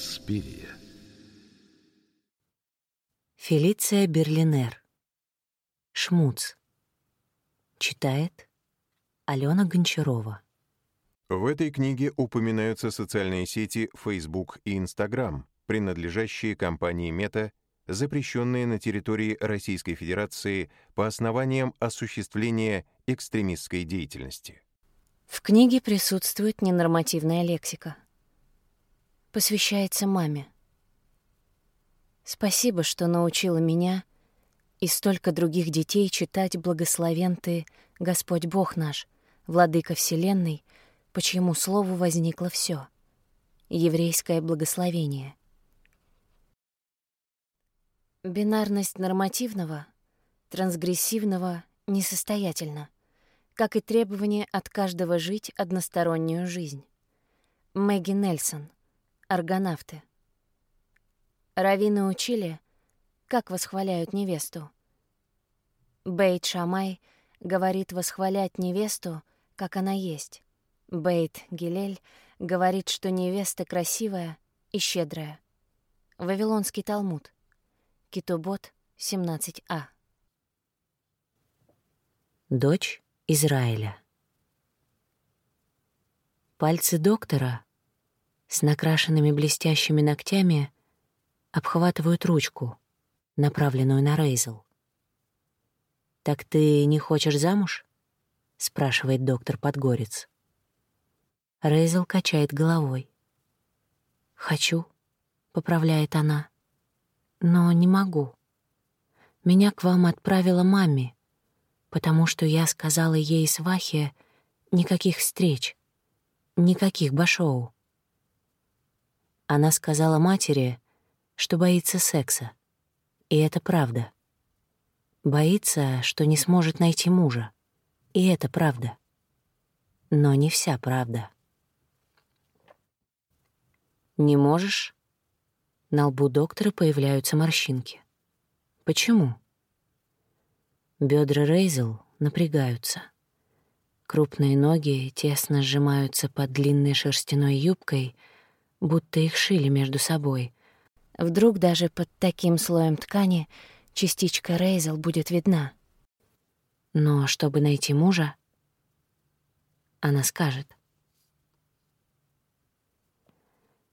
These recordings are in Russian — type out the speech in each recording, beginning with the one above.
Инспирия. Фелиция Берлинер. Шмуц. Читает Алена Гончарова. В этой книге упоминаются социальные сети Facebook и Instagram, принадлежащие компании Meta, запрещенные на территории Российской Федерации по основаниям осуществления экстремистской деятельности. В книге присутствует ненормативная лексика. Посвящается маме. Спасибо, что научила меня и столько других детей читать «Благословен Ты, Господь Бог наш, Владыка Вселенной», по чьему слову возникло все. Еврейское благословение. Бинарность нормативного, трансгрессивного несостоятельна, как и требование от каждого жить одностороннюю жизнь. Мэгги Нельсон, аргонавты. Равины учили, как восхваляют невесту. Бейт Шамай говорит восхвалять невесту, как она есть. Бейт Гилель говорит, что невеста красивая и щедрая. Вавилонский Талмуд. Китобот 17а. Дочь Израиля. Пальцы доктора с накрашенными блестящими ногтями обхватывают ручку, направленную на Рейзел. «Так ты не хочешь замуж?» — спрашивает доктор Подгорец. Рейзел качает головой. «Хочу», — поправляет она, — «но не могу. Меня к вам отправила маме, потому что я сказала ей свахе никаких встреч, никаких башоу. Она сказала матери, что боится секса. И это правда. Боится, что не сможет найти мужа. И это правда. Но не вся правда. «Не можешь?» На лбу доктора появляются морщинки. «Почему?» Бедра Рейзел напрягаются. Крупные ноги тесно сжимаются под длинной шерстяной юбкой, будто их шили между собой, Вдруг даже под таким слоем ткани частичка Рейзел будет видна. Но чтобы найти мужа, она скажет.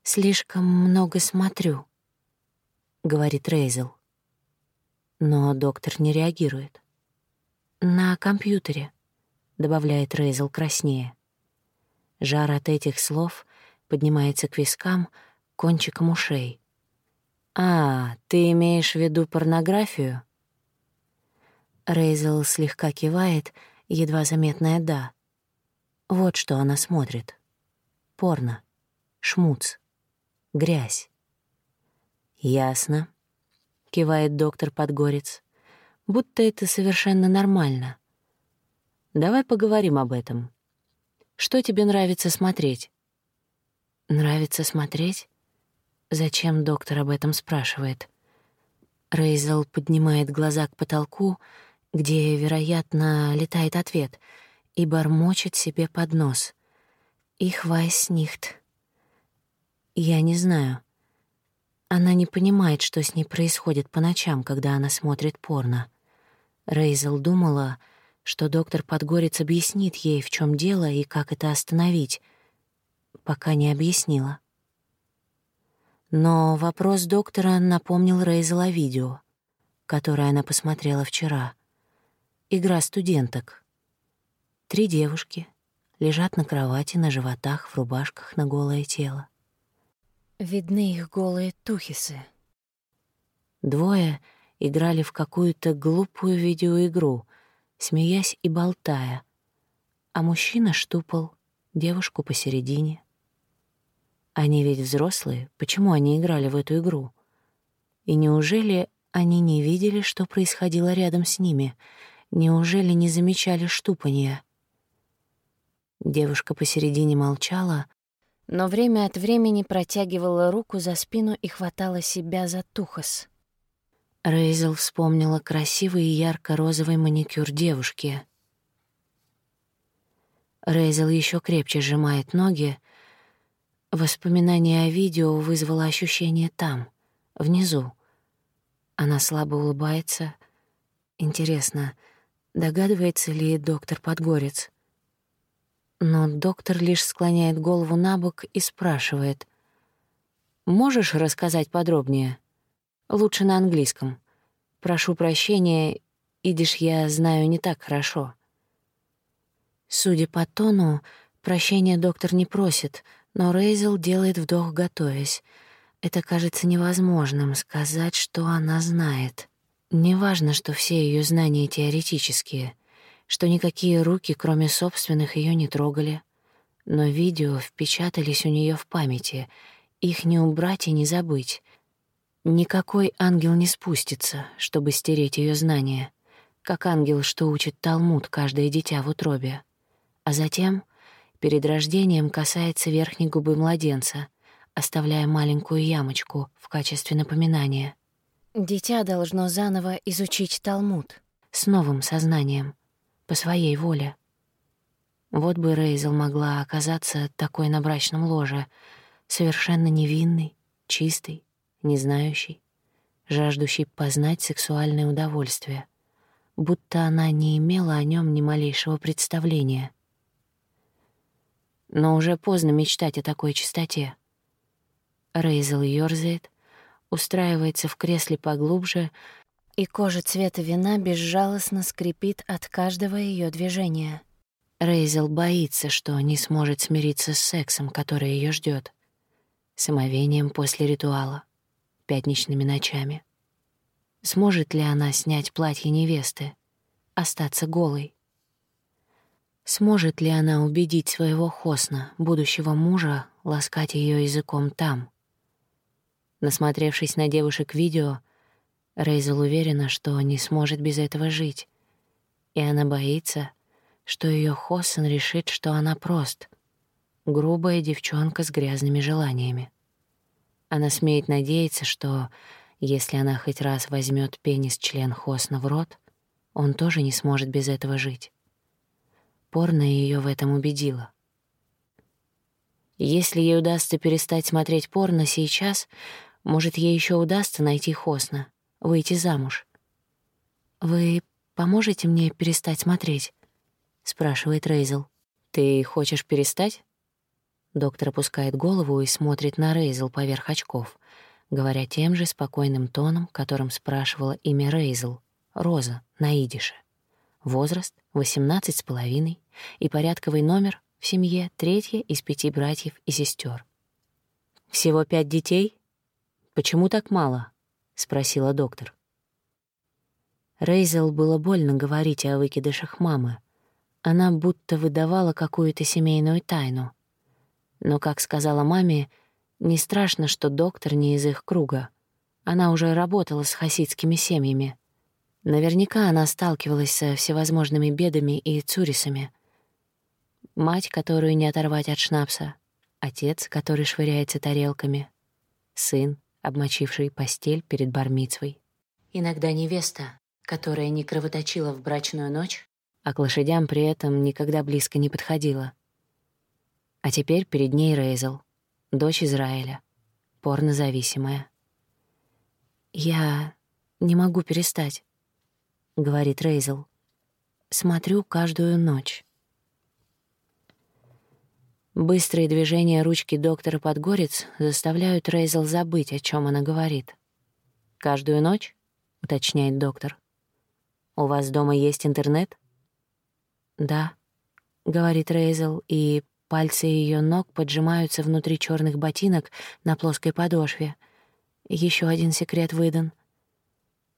«Слишком много смотрю», — говорит Рейзел. Но доктор не реагирует. «На компьютере», — добавляет Рейзел краснее. Жар от этих слов поднимается к вискам, кончиком ушей. «А, ты имеешь в виду порнографию?» Рейзел слегка кивает, едва заметное «да». Вот что она смотрит. Порно. Шмуц. Грязь. «Ясно», — кивает доктор Подгорец, будто это совершенно нормально. «Давай поговорим об этом. Что тебе нравится смотреть?» «Нравится смотреть?» Зачем доктор об этом спрашивает? Рейзел поднимает глаза к потолку, где, вероятно, летает ответ, и бормочет себе под нос. «Их вайс нихт». Я не знаю. Она не понимает, что с ней происходит по ночам, когда она смотрит порно. Рейзел думала, что доктор Подгорец объяснит ей, в чем дело и как это остановить, пока не объяснила. Но вопрос доктора напомнил Рейзел о видео, которое она посмотрела вчера. Игра студенток. Три девушки лежат на кровати на животах в рубашках на голое тело. Видны их голые тухисы. Двое играли в какую-то глупую видеоигру, смеясь и болтая, а мужчина штупал девушку посередине. Они ведь взрослые, почему они играли в эту игру? И неужели они не видели, что происходило рядом с ними? Неужели не замечали штупанья? Девушка посередине молчала, но время от времени протягивала руку за спину и хватала себя за тухос. Рейзел вспомнила красивый и ярко-розовый маникюр девушки. Рейзел еще крепче сжимает ноги, Воспоминание о видео вызвало ощущение там, внизу. Она слабо улыбается. Интересно, догадывается ли доктор Подгорец? Но доктор лишь склоняет голову на бок и спрашивает. «Можешь рассказать подробнее? Лучше на английском. Прошу прощения, идиш я знаю не так хорошо». Судя по тону, прощения доктор не просит, но Рейзел делает вдох, готовясь. Это кажется невозможным сказать, что она знает. Неважно, что все ее знания теоретические, что никакие руки, кроме собственных, ее не трогали. Но видео впечатались у нее в памяти. Их не убрать и не забыть. Никакой ангел не спустится, чтобы стереть ее знания, как ангел, что учит Талмуд каждое дитя в утробе. А затем, перед рождением, касается верхней губы младенца, оставляя маленькую ямочку в качестве напоминания. Дитя должно заново изучить Талмуд с новым сознанием, по своей воле. Вот бы Рейзел могла оказаться такой на брачном ложе, совершенно невинной, чистой, не знающей, жаждущей познать сексуальное удовольствие, будто она не имела о нем ни малейшего представления — но уже поздно мечтать о такой чистоте. Рейзел ёрзает, устраивается в кресле поглубже, и кожа цвета вина безжалостно скрипит от каждого ее движения. Рейзел боится, что не сможет смириться с сексом, который ее ждет, самовением после ритуала, пятничными ночами. Сможет ли она снять платье невесты, остаться голой? Сможет ли она убедить своего Хосна, будущего мужа, ласкать ее языком там? Насмотревшись на девушек видео, Рейзел уверена, что не сможет без этого жить. И она боится, что ее Хосн решит, что она прост. Грубая девчонка с грязными желаниями. Она смеет надеяться, что если она хоть раз возьмет пенис-член Хосна в рот, он тоже не сможет без этого жить. Порно ее в этом убедило. Если ей удастся перестать смотреть порно сейчас, может, ей еще удастся найти Хосна, выйти замуж. «Вы поможете мне перестать смотреть?» — спрашивает Рейзел. «Ты хочешь перестать?» Доктор опускает голову и смотрит на Рейзел поверх очков, говоря тем же спокойным тоном, которым спрашивала имя Рейзел, Роза, на идише возраст — восемнадцать с половиной и порядковый номер в семье третья из пяти братьев и сестер. «Всего пять детей? Почему так мало?» — спросила доктор. Рейзел было больно говорить о выкидышах мамы. Она будто выдавала какую-то семейную тайну. Но, как сказала маме, не страшно, что доктор не из их круга. Она уже работала с хасидскими семьями — Наверняка она сталкивалась со всевозможными бедами и цурисами. Мать, которую не оторвать от шнапса, отец, который швыряется тарелками, сын, обмочивший постель перед бармицвой. Иногда невеста, которая не кровоточила в брачную ночь, а к лошадям при этом никогда близко не подходила. А теперь перед ней Рейзел, дочь Израиля, порнозависимая. Я не могу перестать. — говорит Рейзел. «Смотрю каждую ночь». Быстрые движения ручки доктора Подгорец заставляют Рейзел забыть, о чем она говорит. «Каждую ночь?» — уточняет доктор. «У вас дома есть интернет?» «Да», — говорит Рейзел, и пальцы ее ног поджимаются внутри черных ботинок на плоской подошве. Еще один секрет выдан.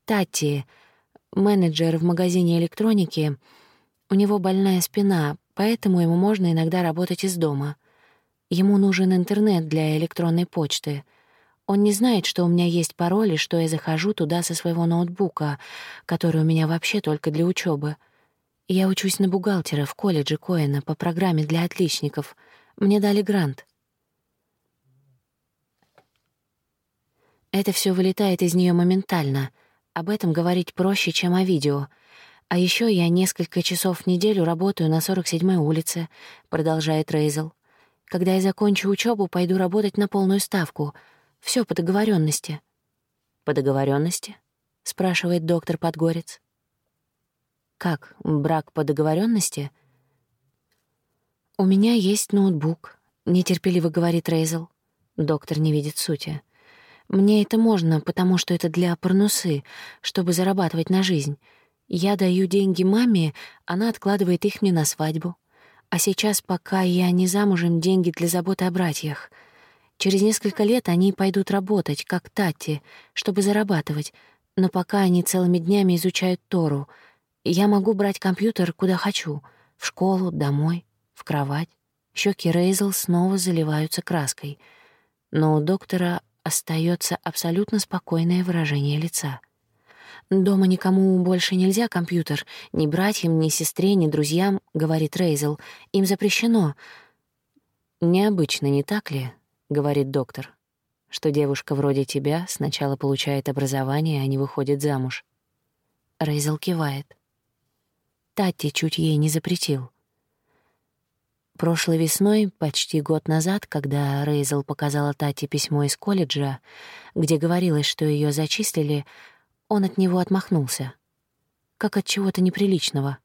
«Татти, менеджер в магазине электроники. У него больная спина, поэтому ему можно иногда работать из дома. Ему нужен интернет для электронной почты. Он не знает, что у меня есть пароль и что я захожу туда со своего ноутбука, который у меня вообще только для учебы. Я учусь на бухгалтера в колледже Коэна по программе для отличников. Мне дали грант. Это все вылетает из нее моментально — об этом говорить проще, чем о видео. А еще я несколько часов в неделю работаю на 47-й улице, продолжает Рейзел. Когда я закончу учебу, пойду работать на полную ставку. Все по договоренности. По договоренности? спрашивает доктор Подгорец. Как, брак по договоренности? У меня есть ноутбук, нетерпеливо говорит Рейзел. Доктор не видит сути. Мне это можно, потому что это для порнусы, чтобы зарабатывать на жизнь. Я даю деньги маме, она откладывает их мне на свадьбу. А сейчас, пока я не замужем, деньги для заботы о братьях. Через несколько лет они пойдут работать, как Тати, чтобы зарабатывать, но пока они целыми днями изучают Тору, я могу брать компьютер куда хочу — в школу, домой, в кровать. Щеки Рейзел снова заливаются краской, но у доктора остается абсолютно спокойное выражение лица — «Дома никому больше нельзя компьютер, ни братьям, ни сестре, ни друзьям», — говорит Рейзел. «Им запрещено». «Необычно, не так ли?» — говорит доктор. «Что девушка вроде тебя сначала получает образование, а не выходит замуж». Рейзел кивает. Татти чуть ей не запретил. Прошлой весной, почти год назад, когда Рейзел показала Тате письмо из колледжа, где говорилось, что ее зачислили, он от него отмахнулся. Как от чего-то неприличного.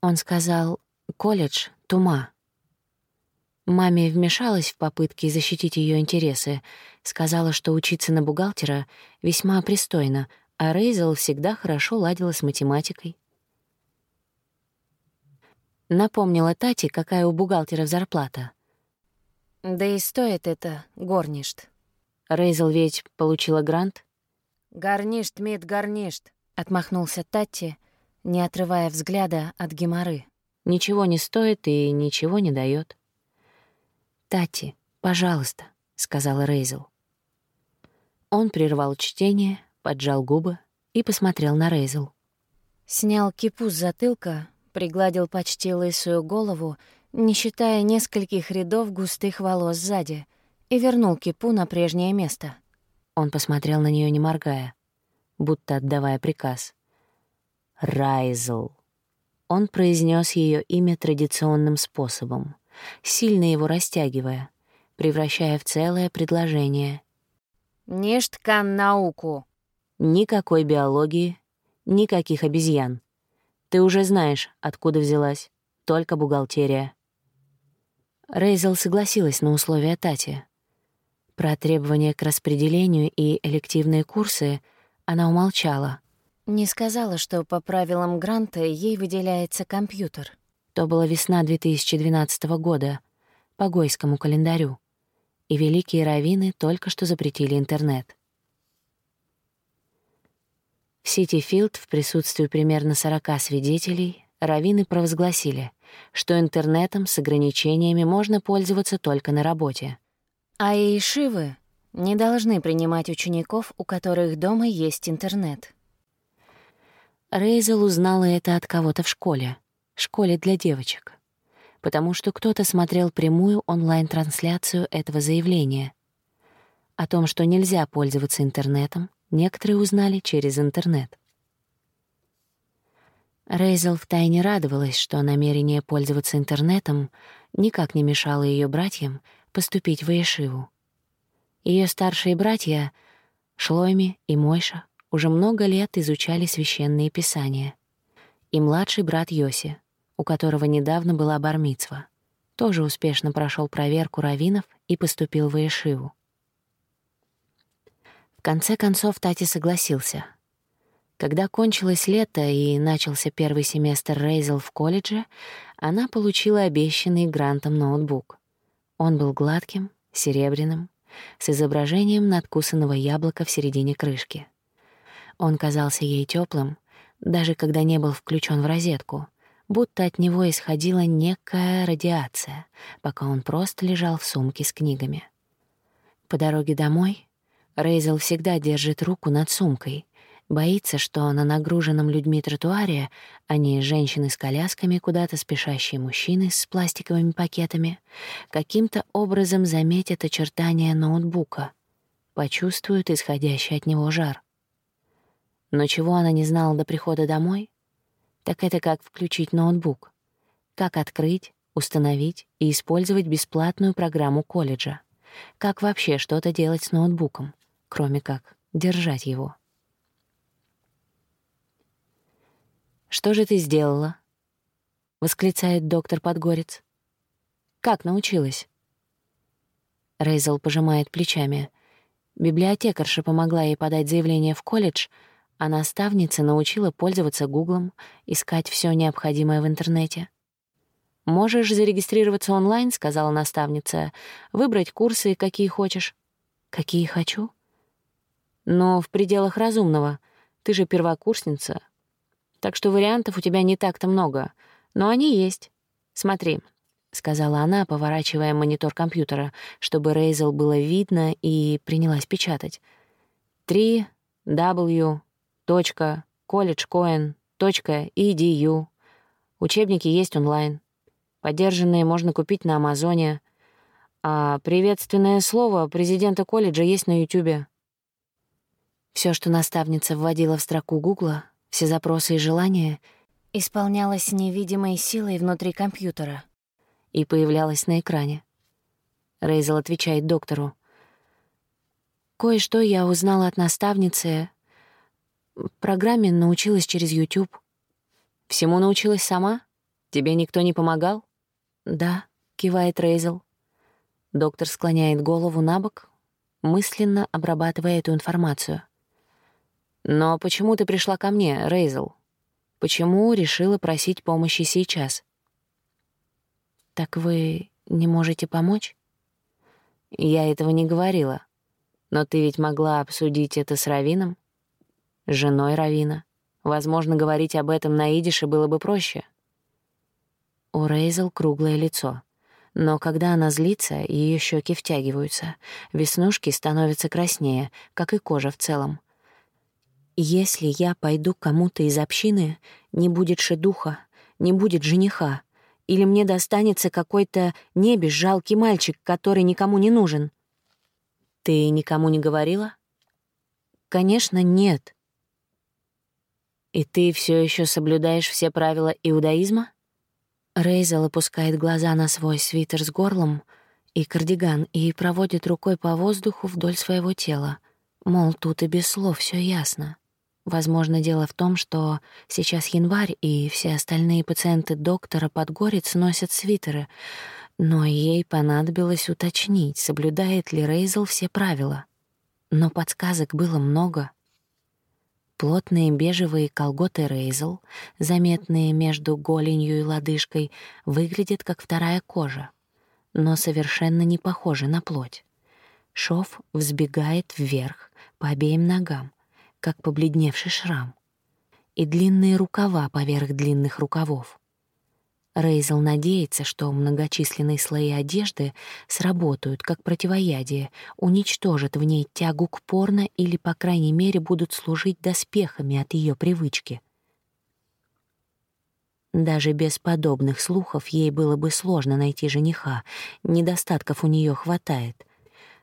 Он сказал «Колледж — тума». Маме вмешалась в попытки защитить ее интересы, сказала, что учиться на бухгалтера весьма пристойно, а Рейзел всегда хорошо ладила с математикой. Напомнила Тати, какая у бухгалтеров зарплата. Да и стоит это горништ. Рейзел ведь получила грант. «Гарништ, мид, гарништ», — отмахнулся Татти, не отрывая взгляда от геморы. «Ничего не стоит и ничего не дает. «Татти, пожалуйста», — сказала Рейзел. Он прервал чтение, поджал губы и посмотрел на Рейзел. Снял кипу с затылка, пригладил почти лысую голову, не считая нескольких рядов густых волос сзади, и вернул кипу на прежнее место — он посмотрел на нее, не моргая, будто отдавая приказ. «Райзл». Он произнес ее имя традиционным способом, сильно его растягивая, превращая в целое предложение. «Ништкан науку». Никакой биологии, никаких обезьян. Ты уже знаешь, откуда взялась. Только бухгалтерия. Рейзел согласилась на условия Тати, про требования к распределению и элективные курсы она умолчала. Не сказала, что по правилам гранта ей выделяется компьютер. То была весна 2012 года, по гойскому календарю, и великие раввины только что запретили интернет. В Сити-Филд в присутствии примерно 40 свидетелей раввины провозгласили, что интернетом с ограничениями можно пользоваться только на работе — а Ишивы не должны принимать учеников, у которых дома есть интернет. Рейзел узнала это от кого-то в школе, школе для девочек, потому что кто-то смотрел прямую онлайн-трансляцию этого заявления. О том, что нельзя пользоваться интернетом, некоторые узнали через интернет. Рейзел втайне радовалась, что намерение пользоваться интернетом никак не мешало ее братьям — поступить в Иешиву. Ее старшие братья, Шлойми и Мойша, уже много лет изучали священные писания. И младший брат Йоси, у которого недавно была бармицва, тоже успешно прошел проверку раввинов и поступил в Иешиву. В конце концов Тати согласился. Когда кончилось лето и начался первый семестр Рейзел в колледже, она получила обещанный грантом ноутбук. Он был гладким, серебряным, с изображением надкусанного яблока в середине крышки. Он казался ей теплым, даже когда не был включен в розетку, будто от него исходила некая радиация, пока он просто лежал в сумке с книгами. По дороге домой Рейзел всегда держит руку над сумкой, Боится, что на нагруженном людьми тротуаре они, женщины с колясками, куда-то спешащие мужчины с пластиковыми пакетами, каким-то образом заметят очертания ноутбука, почувствуют исходящий от него жар. Но чего она не знала до прихода домой, так это как включить ноутбук, как открыть, установить и использовать бесплатную программу колледжа. Как вообще что-то делать с ноутбуком, кроме как держать его? «Что же ты сделала?» — восклицает доктор Подгорец. «Как научилась?» Рейзел пожимает плечами. Библиотекарша помогла ей подать заявление в колледж, а наставница научила пользоваться Гуглом, искать все необходимое в интернете. «Можешь зарегистрироваться онлайн», — сказала наставница, «выбрать курсы, какие хочешь». «Какие хочу?» «Но в пределах разумного. Ты же первокурсница. Так что вариантов у тебя не так-то много. Но они есть. Смотри, — сказала она, поворачивая монитор компьютера, чтобы Рейзел было видно, и принялась печатать. 3 w collegecoin.edu. Учебники есть онлайн. Поддержанные можно купить на Амазоне. А приветственное слово президента колледжа есть на Ютубе. Все, что наставница вводила в строку Гугла, все запросы и желания, исполнялось невидимой силой внутри компьютера и появлялась на экране. Рейзел отвечает доктору. «Кое-что я узнала от наставницы. Программе научилась через YouTube. Всему научилась сама? Тебе никто не помогал?» «Да», — кивает Рейзел. Доктор склоняет голову на бок, мысленно обрабатывая эту информацию. «Но почему ты пришла ко мне, Рейзел? Почему решила просить помощи сейчас?» «Так вы не можете помочь?» «Я этого не говорила. Но ты ведь могла обсудить это с Равином? Женой Равина. Возможно, говорить об этом на идише было бы проще». У Рейзел круглое лицо. Но когда она злится, ее щеки втягиваются, веснушки становятся краснее, как и кожа в целом. «Если я пойду к кому-то из общины, не будет шедуха, не будет жениха, или мне достанется какой-то небес жалкий мальчик, который никому не нужен? Ты никому не говорила? Конечно, нет. И ты все еще соблюдаешь все правила иудаизма? Рейзел опускает глаза на свой свитер с горлом и кардиган и проводит рукой по воздуху вдоль своего тела. Мол, тут и без слов все ясно. Возможно, дело в том, что сейчас январь, и все остальные пациенты доктора Подгорец носят свитеры, но ей понадобилось уточнить, соблюдает ли Рейзел все правила. Но подсказок было много. Плотные бежевые колготы Рейзел, заметные между голенью и лодыжкой, выглядят как вторая кожа, но совершенно не похожи на плоть. Шов взбегает вверх по обеим ногам, как побледневший шрам, и длинные рукава поверх длинных рукавов. Рейзел надеется, что многочисленные слои одежды сработают как противоядие, уничтожат в ней тягу к порно или, по крайней мере, будут служить доспехами от ее привычки. Даже без подобных слухов ей было бы сложно найти жениха, недостатков у нее хватает.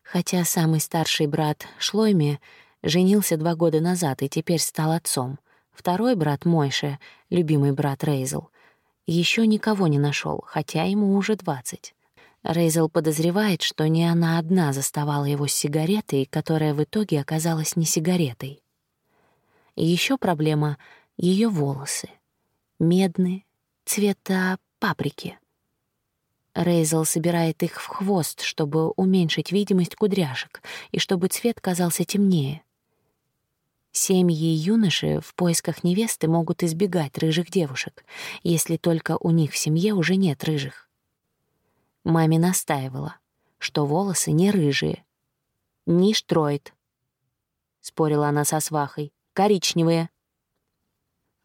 Хотя самый старший брат Шлойме — Женился два года назад и теперь стал отцом. Второй брат Мойше, любимый брат Рейзел, еще никого не нашел, хотя ему уже двадцать. Рейзел подозревает, что не она одна заставала его с сигаретой, которая в итоге оказалась не сигаретой. Еще проблема — ее волосы. Медные, цвета паприки. Рейзел собирает их в хвост, чтобы уменьшить видимость кудряшек и чтобы цвет казался темнее. Семьи юноши в поисках невесты могут избегать рыжих девушек, если только у них в семье уже нет рыжих. Маме настаивала, что волосы не рыжие. «Не штроит», — спорила она со свахой, — «коричневые».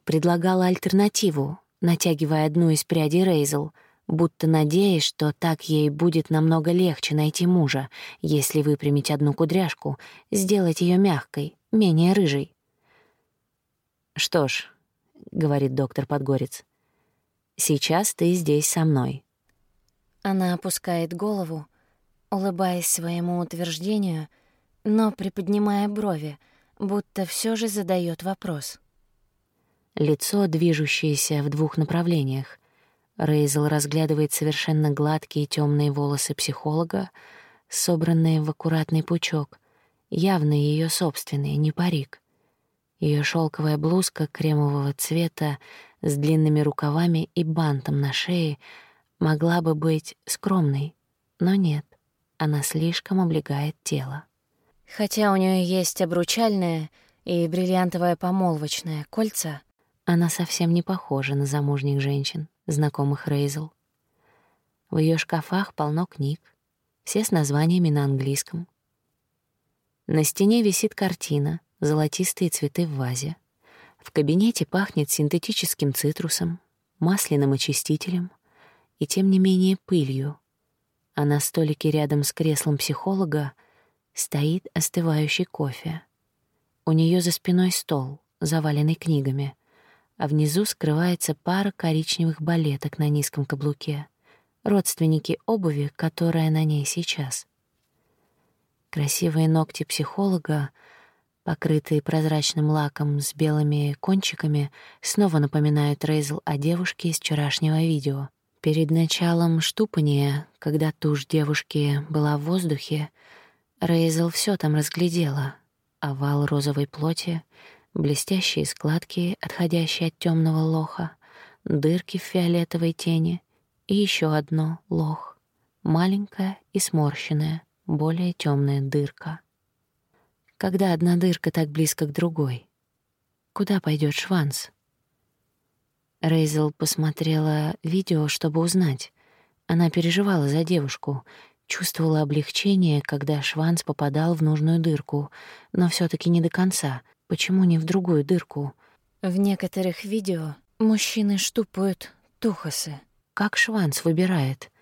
Предлагала альтернативу, натягивая одну из прядей Рейзел, будто надеясь, что так ей будет намного легче найти мужа, если выпрямить одну кудряшку, сделать ее мягкой, менее рыжий. «Что ж», — говорит доктор Подгорец, — «сейчас ты здесь со мной». Она опускает голову, улыбаясь своему утверждению, но приподнимая брови, будто все же задает вопрос. Лицо, движущееся в двух направлениях. Рейзел разглядывает совершенно гладкие темные волосы психолога, собранные в аккуратный пучок, явно ее собственные, не парик. Ее шелковая блузка кремового цвета с длинными рукавами и бантом на шее могла бы быть скромной, но нет, она слишком облегает тело. Хотя у нее есть обручальное и бриллиантовое помолвочное кольца, она совсем не похожа на замужних женщин знакомых Рейзел. В ее шкафах полно книг, все с названиями на английском. На стене висит картина «Золотистые цветы в вазе». В кабинете пахнет синтетическим цитрусом, масляным очистителем и, тем не менее, пылью. А на столике рядом с креслом психолога стоит остывающий кофе. У нее за спиной стол, заваленный книгами — а внизу скрывается пара коричневых балеток на низком каблуке, родственники обуви, которая на ней сейчас. Красивые ногти психолога, покрытые прозрачным лаком с белыми кончиками, снова напоминают Рейзел о девушке из вчерашнего видео. Перед началом штупания, когда тушь девушки была в воздухе, Рейзел все там разглядела. Овал розовой плоти, блестящие складки, отходящие от темного лоха, дырки в фиолетовой тени и еще одно лох, маленькая и сморщенная, более темная дырка. Когда одна дырка так близко к другой, куда пойдет шванс? Рейзел посмотрела видео, чтобы узнать. Она переживала за девушку, чувствовала облегчение, когда шванс попадал в нужную дырку, но все таки не до конца — Почему не в другую дырку? В некоторых видео мужчины штупают тухосы. Как Шванц выбирает?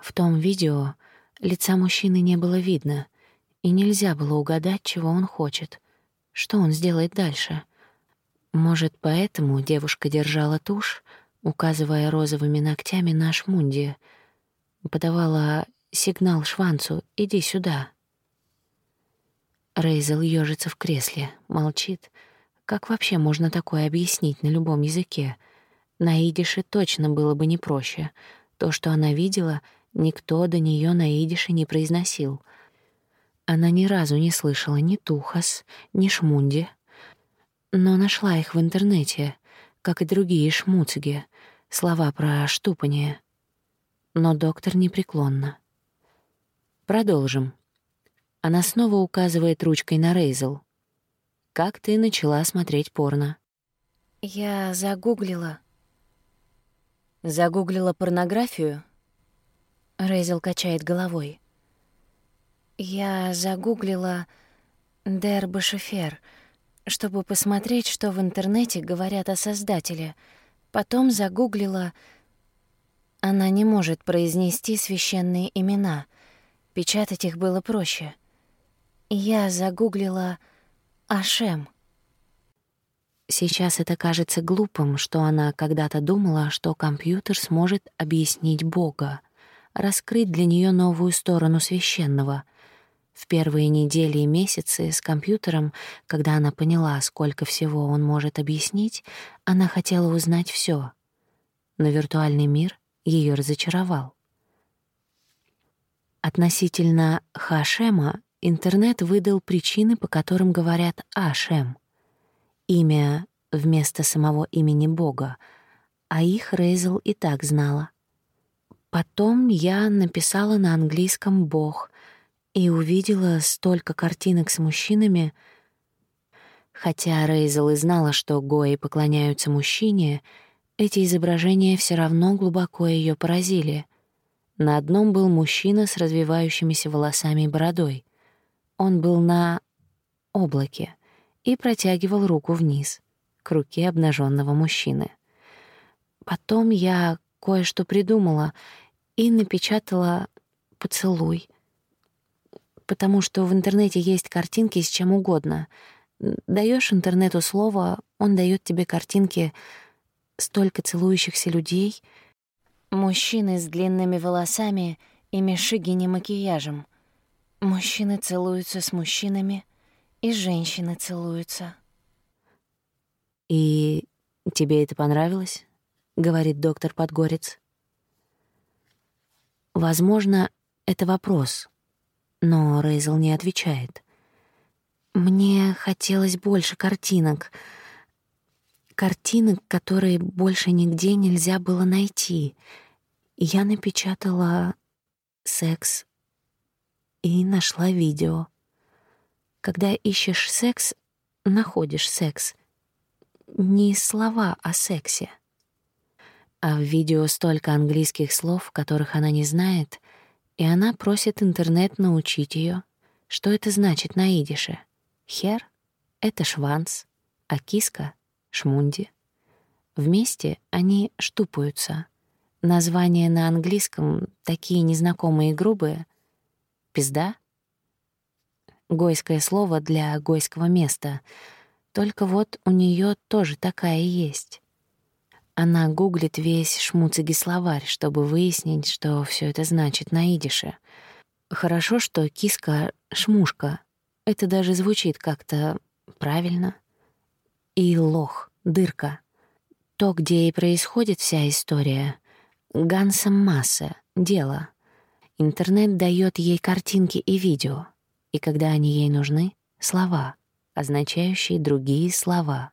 В том видео лица мужчины не было видно, и нельзя было угадать, чего он хочет. Что он сделает дальше? Может, поэтому девушка держала тушь, указывая розовыми ногтями на шмунде, подавала сигнал Шванцу «иди сюда». Рейзел ёжится в кресле, молчит. Как вообще можно такое объяснить на любом языке? На идише точно было бы не проще. То, что она видела, никто до неё на идише не произносил. Она ни разу не слышала ни тухас, ни шмунди, но нашла их в интернете, как и другие шмуцги, слова про штупание. Но доктор непреклонно. Продолжим. Она снова указывает ручкой на Рейзел. «Как ты начала смотреть порно?» «Я загуглила». «Загуглила порнографию?» Рейзел качает головой. «Я загуглила «Дер Башефер», чтобы посмотреть, что в интернете говорят о создателе. Потом загуглила... Она не может произнести священные имена. Печатать их было проще — я загуглила Ашем. Сейчас это кажется глупым, что она когда-то думала, что компьютер сможет объяснить Бога, раскрыть для нее новую сторону священного. В первые недели и месяцы с компьютером, когда она поняла, сколько всего он может объяснить, она хотела узнать все. Но виртуальный мир ее разочаровал. Относительно Хашема интернет выдал причины, по которым говорят «Ашем» — имя вместо самого имени Бога, а их Рейзел и так знала. Потом я написала на английском «Бог» и увидела столько картинок с мужчинами. Хотя Рейзел и знала, что гои поклоняются мужчине, эти изображения все равно глубоко ее поразили. На одном был мужчина с развивающимися волосами и бородой. Он был на облаке и протягивал руку вниз, к руке обнаженного мужчины. Потом я кое-что придумала и напечатала «поцелуй», потому что в интернете есть картинки с чем угодно. Даешь интернету слово, он дает тебе картинки столько целующихся людей. Мужчины с длинными волосами и мешигини макияжем — Мужчины целуются с мужчинами, и женщины целуются. «И тебе это понравилось?» — говорит доктор Подгорец. Возможно, это вопрос, но Рейзел не отвечает. Мне хотелось больше картинок. Картинок, которые больше нигде нельзя было найти. Я напечатала секс и нашла видео. Когда ищешь секс, находишь секс. Не слова о сексе. А в видео столько английских слов, которых она не знает, и она просит интернет научить ее, что это значит на идише. Хер — это шванс, а киска — шмунди. Вместе они штупаются. Названия на английском такие незнакомые и грубые. Пизда — гойское слово для гойского места. Только вот у нее тоже такая есть. Она гуглит весь шмуцигий словарь, чтобы выяснить, что все это значит на идише. Хорошо, что киска — шмушка — это даже звучит как-то правильно. И лох, дырка. То, где и происходит вся история. Гансом масса, дело. Интернет дает ей картинки и видео. И когда они ей нужны — слова, означающие другие слова.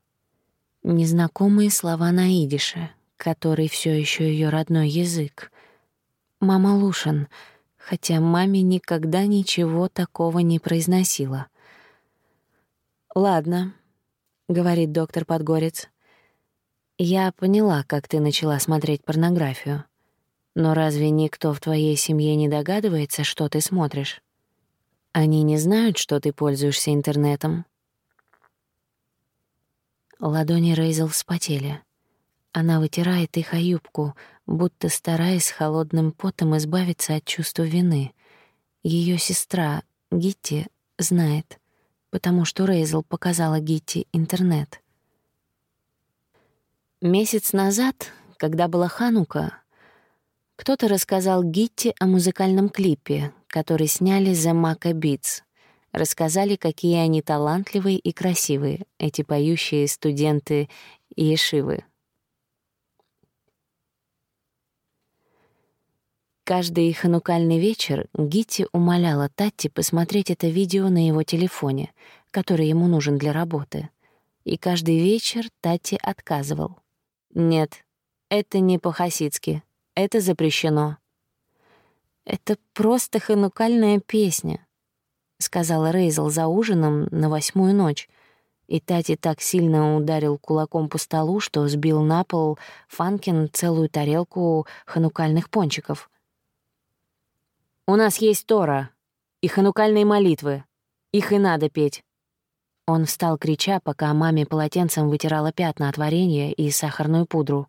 Незнакомые слова на идише, который все еще ее родной язык. Мама Лушин — хотя маме никогда ничего такого не произносила. «Ладно», — говорит доктор Подгорец. «Я поняла, как ты начала смотреть порнографию. Но разве никто в твоей семье не догадывается, что ты смотришь? Они не знают, что ты пользуешься интернетом?» Ладони Рейзел вспотели. Она вытирает их о юбку, будто стараясь холодным потом избавиться от чувства вины. Ее сестра, Гитти, знает, потому что Рейзел показала Гитти интернет. Месяц назад, когда была Ханука, кто-то рассказал Гитти о музыкальном клипе, который сняли The Maca Beats. Рассказали, какие они талантливые и красивые, эти поющие студенты Ешивы. Каждый ханукальный вечер Гитти умоляла Татти посмотреть это видео на его телефоне, который ему нужен для работы. И каждый вечер Татти отказывал. «Нет, это не по-хасидски. Это запрещено». «Это просто ханукальная песня», — сказала Рейзел за ужином на восьмую ночь. И Тати так сильно ударил кулаком по столу, что сбил на пол Фанкин целую тарелку ханукальных пончиков — у нас есть Тора и ханукальные молитвы. Их и надо петь». Он встал, крича, пока маме полотенцем вытирала пятна от варенья и сахарную пудру.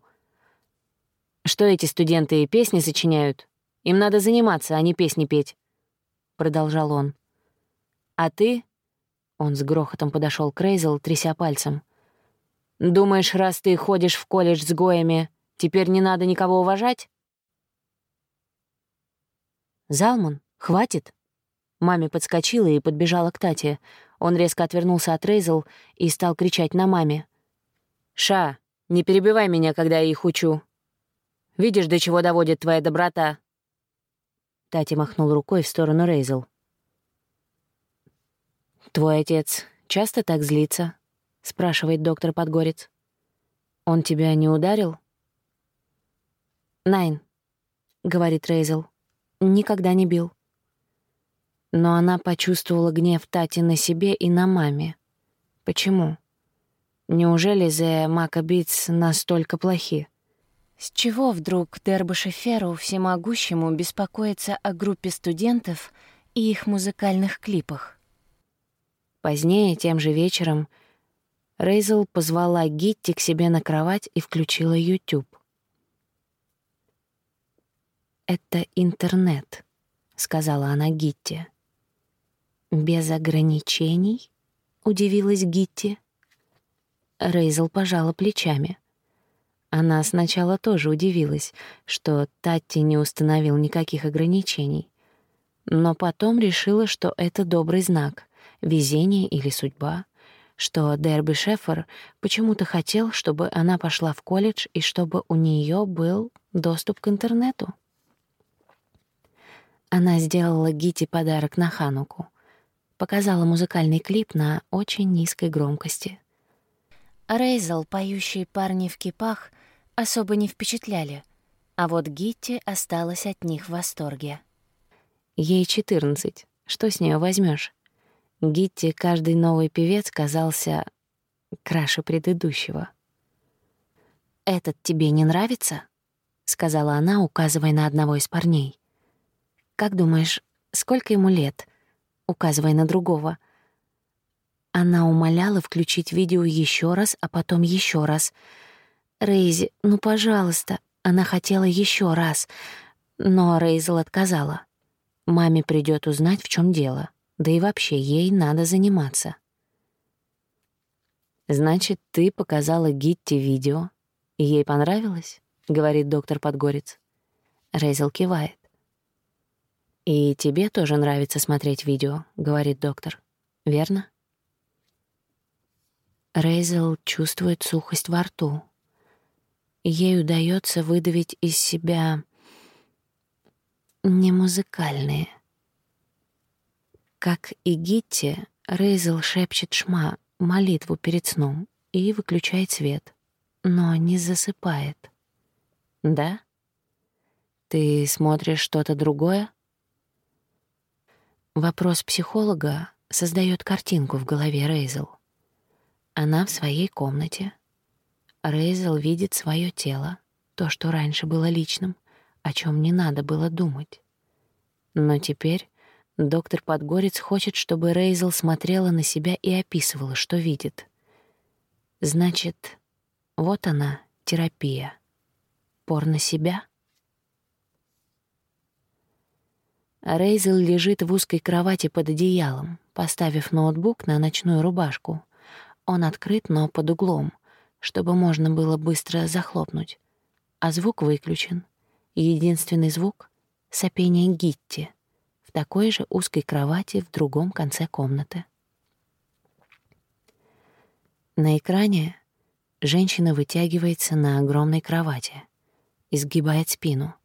«Что эти студенты песни сочиняют? Им надо заниматься, а не песни петь», — продолжал он. «А ты...» — он с грохотом подошел к Рейзел, тряся пальцем. «Думаешь, раз ты ходишь в колледж с гоями, теперь не надо никого уважать?» «Залман, хватит!» Маме подскочила и подбежала к Тате. Он резко отвернулся от Рейзел и стал кричать на маме. «Ша, не перебивай меня, когда я их учу. Видишь, до чего доводит твоя доброта?» Тати махнул рукой в сторону Рейзел. «Твой отец часто так злится?» — спрашивает доктор Подгорец. «Он тебя не ударил?» «Найн», — говорит Рейзел никогда не бил. Но она почувствовала гнев Тати на себе и на маме. Почему? Неужели The Maccabees настолько плохи? С чего вдруг Дербышеферу всемогущему беспокоиться о группе студентов и их музыкальных клипах? Позднее, тем же вечером, Рейзел позвала Гитти к себе на кровать и включила YouTube. «Это интернет», — сказала она Гитте. «Без ограничений?» — удивилась Гитти. Рейзел пожала плечами. Она сначала тоже удивилась, что Татти не установил никаких ограничений. Но потом решила, что это добрый знак, везение или судьба, что Дерби Шефер почему-то хотел, чтобы она пошла в колледж и чтобы у нее был доступ к интернету. Она сделала Гите подарок на Хануку. Показала музыкальный клип на очень низкой громкости. Рейзел, поющие парни в кипах, особо не впечатляли, а вот Гитти осталась от них в восторге. Ей 14. Что с нее возьмешь? Гитти каждый новый певец казался краше предыдущего. «Этот тебе не нравится?» — сказала она, указывая на одного из парней. «Как думаешь, сколько ему лет?» — указывая на другого. Она умоляла включить видео еще раз, а потом еще раз. «Рейзи, ну, пожалуйста!» Она хотела еще раз, но Рейзел отказала. Маме придет узнать, в чем дело. Да и вообще, ей надо заниматься. «Значит, ты показала Гитти видео, и ей понравилось?» — говорит доктор Подгорец. Рейзел кивает. «И тебе тоже нравится смотреть видео», — говорит доктор. «Верно?» Рейзел чувствует сухость во рту. Ей удается выдавить из себя немузыкальные. Как и Гитти, Рейзел шепчет шма, молитву перед сном, и выключает свет, но не засыпает. Да? Ты смотришь что-то другое? Вопрос психолога создает картинку в голове Рейзел. Она в своей комнате. Рейзел видит свое тело, то, что раньше было личным, о чем не надо было думать. Но теперь доктор Подгорец хочет, чтобы Рейзел смотрела на себя и описывала, что видит. Значит, вот она, терапия порно себя? Рейзел лежит в узкой кровати под одеялом, поставив ноутбук на ночную рубашку. Он открыт, но под углом, чтобы можно было быстро захлопнуть. А звук выключен. Единственный звук — сопение Гитти такой же узкой кровати в другом конце комнаты. На экране женщина вытягивается на огромной кровати — изгибает спину.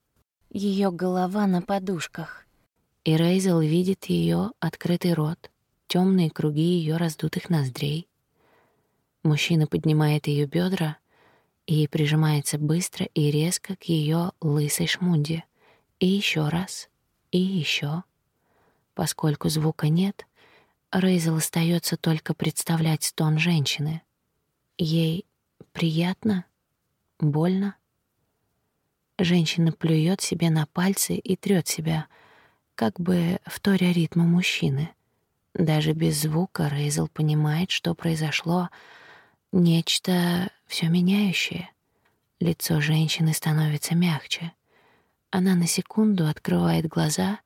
Ее голова на подушках. И Рейзел видит ее открытый рот, темные круги ее раздутых ноздрей. Мужчина поднимает ее бедра и прижимается быстро и резко к ее лысой шмунде. И еще раз, и еще. Поскольку звука нет, Рейзел остается только представлять стон женщины. Ей приятно? Больно? Женщина плюет себе на пальцы и трёт себя, как бы вторя ритму мужчины. Даже без звука Рейзел понимает, что произошло нечто все меняющее. Лицо женщины становится мягче. Она на секунду открывает глаза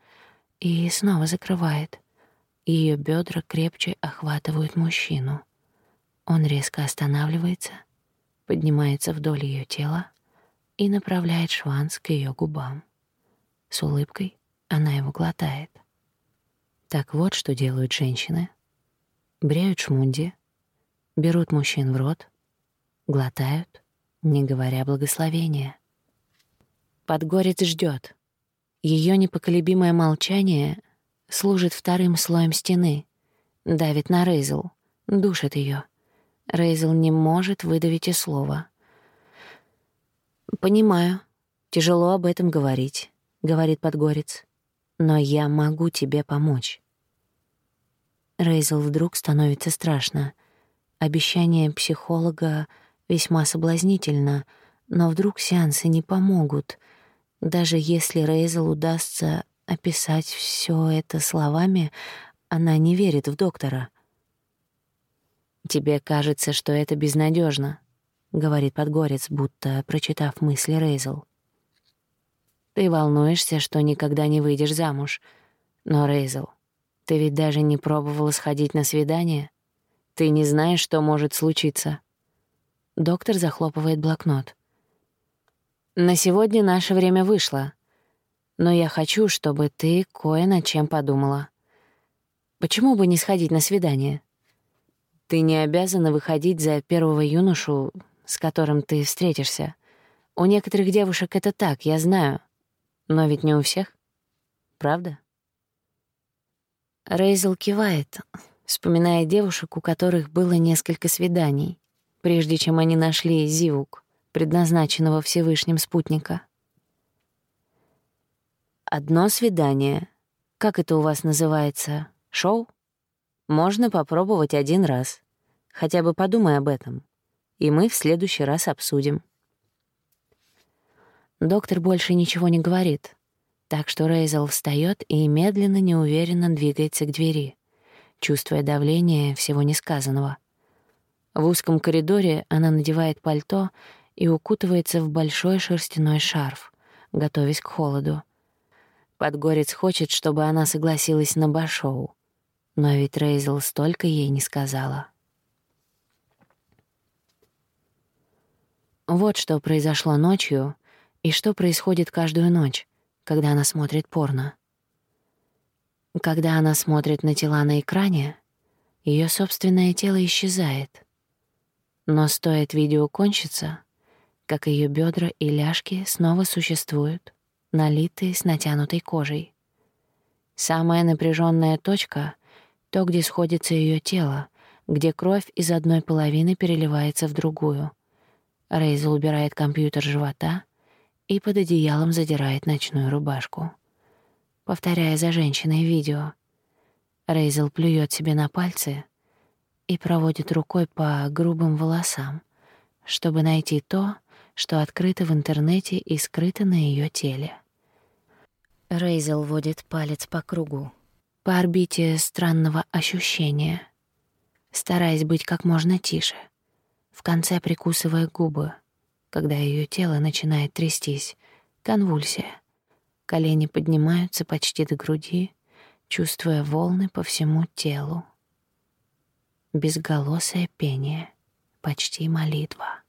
и снова закрывает. Ее бедра крепче охватывают мужчину. Он резко останавливается, поднимается вдоль ее тела, и направляет шванс к ее губам. С улыбкой она его глотает. Так вот, что делают женщины. Бреют шмунди, берут мужчин в рот, глотают, не говоря благословения. Подгорец ждет. Ее непоколебимое молчание служит вторым слоем стены, давит на Рейзел, душит ее. Рейзел не может выдавить и слова — «Понимаю. Тяжело об этом говорить», — говорит Подгорец. «Но я могу тебе помочь». Рейзел вдруг становится страшно. Обещание психолога весьма соблазнительно, но вдруг сеансы не помогут. Даже если Рейзел удастся описать все это словами, она не верит в доктора. «Тебе кажется, что это безнадежно, говорит Подгорец, будто прочитав мысли Рейзел. Ты волнуешься, что никогда не выйдешь замуж. Но, Рейзел, ты ведь даже не пробовала сходить на свидание. Ты не знаешь, что может случиться. Доктор захлопывает блокнот. На сегодня наше время вышло. Но я хочу, чтобы ты кое над чем подумала. Почему бы не сходить на свидание? Ты не обязана выходить за первого юношу с которым ты встретишься. У некоторых девушек это так, я знаю. Но ведь не у всех. правда? Рейзел кивает, вспоминая девушек, у которых было несколько свиданий, прежде чем они нашли Зивук, предназначенного Всевышним спутника. Одно свидание. Как это у вас называется? Шоу? Можно попробовать один раз. Хотя бы подумай об этом. И мы в следующий раз обсудим. Доктор больше ничего не говорит, так что Рейзел встаёт и медленно, неуверенно двигается к двери, чувствуя давление всего несказанного. В узком коридоре она надевает пальто и укутывается в большой шерстяной шарф, готовясь к холоду. Подгорец хочет, чтобы она согласилась на башоу, но ведь Рейзел столько ей не сказала. Вот что произошло ночью и что происходит каждую ночь, когда она смотрит порно. Когда она смотрит на тела на экране, ее собственное тело исчезает. Но стоит видео кончиться, как ее бедра и ляжки снова существуют, налитые с натянутой кожей. Самая напряженная точка — то, где сходится ее тело, где кровь из одной половины переливается в другую. Рейзел убирает компьютер живота — и под одеялом задирает ночную рубашку. Повторяя за женщиной видео, Рейзел плюет себе на пальцы и проводит рукой по грубым волосам, чтобы найти то, что открыто в интернете и скрыто на ее теле. Рейзел водит палец по кругу, по орбите странного ощущения, стараясь быть как можно тише, в конце прикусывая губы — когда ее тело начинает трястись. Конвульсия. Колени поднимаются почти до груди, чувствуя волны по всему телу. Безголосое пение, почти молитва.